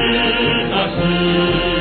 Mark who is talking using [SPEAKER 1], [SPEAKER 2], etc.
[SPEAKER 1] 네, 다시 다시